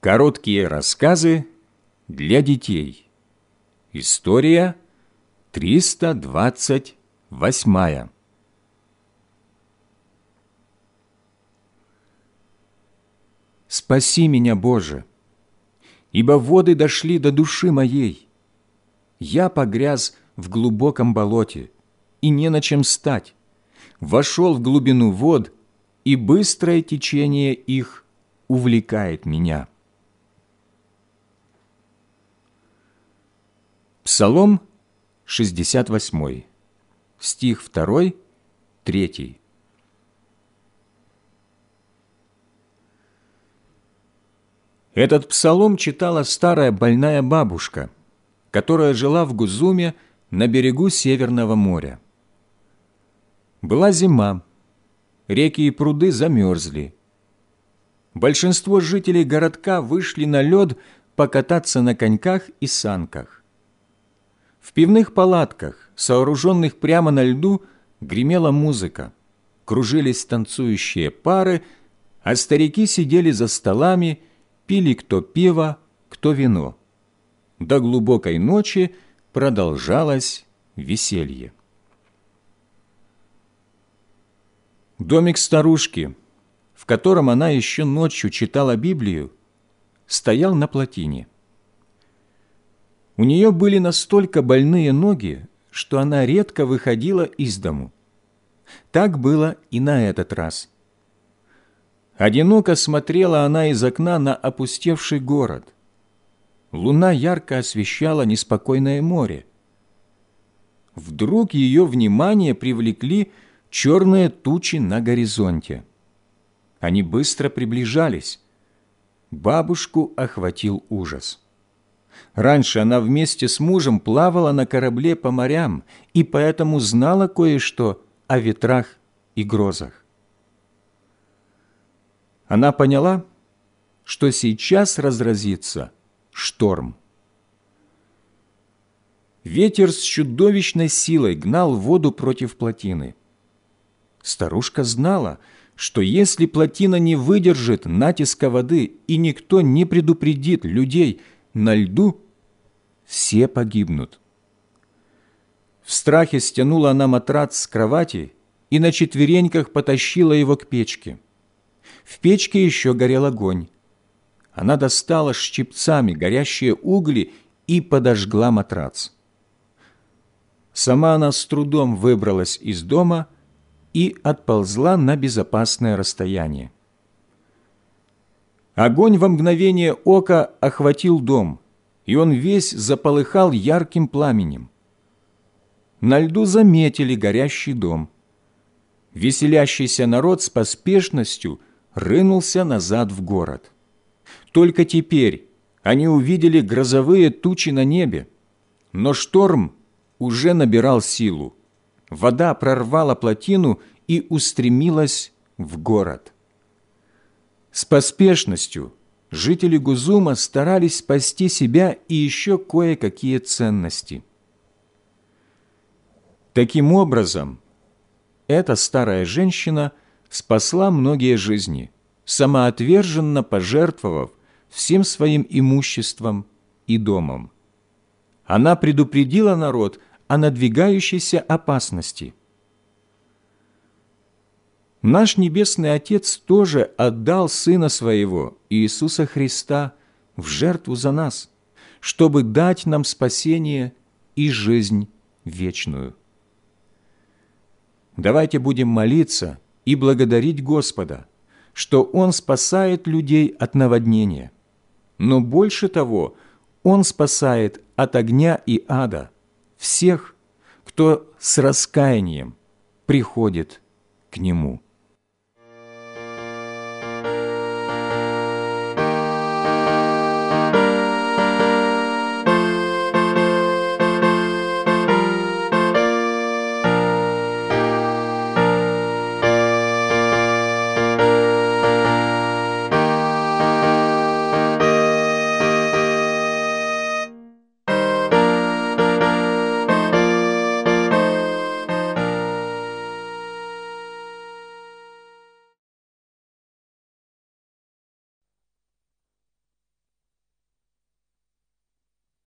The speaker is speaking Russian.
Короткие рассказы для детей. История 328. Спаси меня, Боже, ибо воды дошли до души моей. Я погряз в глубоком болоте, и не на чем стать. Вошел в глубину вод, и быстрое течение их увлекает меня. Псалом 68, стих 2, 3. Этот псалом читала старая больная бабушка, которая жила в Гузуме на берегу Северного моря. Была зима, реки и пруды замерзли. Большинство жителей городка вышли на лед покататься на коньках и санках. В пивных палатках, сооруженных прямо на льду, гремела музыка, кружились танцующие пары, а старики сидели за столами, пили кто пиво, кто вино. До глубокой ночи продолжалось веселье. Домик старушки, в котором она еще ночью читала Библию, стоял на плотине. У нее были настолько больные ноги, что она редко выходила из дому. Так было и на этот раз. Одиноко смотрела она из окна на опустевший город. Луна ярко освещала неспокойное море. Вдруг ее внимание привлекли черные тучи на горизонте. Они быстро приближались. Бабушку охватил ужас. Раньше она вместе с мужем плавала на корабле по морям и поэтому знала кое-что о ветрах и грозах. Она поняла, что сейчас разразится шторм. Ветер с чудовищной силой гнал воду против плотины. Старушка знала, что если плотина не выдержит натиска воды и никто не предупредит людей на льду, все погибнут. В страхе стянула она матрац с кровати и на четвереньках потащила его к печке. В печке еще горел огонь. Она достала щипцами горящие угли и подожгла матрац. Сама она с трудом выбралась из дома – и отползла на безопасное расстояние. Огонь во мгновение ока охватил дом, и он весь заполыхал ярким пламенем. На льду заметили горящий дом. Веселящийся народ с поспешностью рынулся назад в город. Только теперь они увидели грозовые тучи на небе, но шторм уже набирал силу вода прорвала плотину и устремилась в город. Поспешностью жители Гузума старались спасти себя и еще кое-какие ценности. Таким образом, эта старая женщина спасла многие жизни, самоотверженно пожертвовав всем своим имуществом и домом. Она предупредила народ – о надвигающейся опасности. Наш Небесный Отец тоже отдал Сына Своего, Иисуса Христа, в жертву за нас, чтобы дать нам спасение и жизнь вечную. Давайте будем молиться и благодарить Господа, что Он спасает людей от наводнения, но больше того, Он спасает от огня и ада – всех, кто с раскаянием приходит к Нему.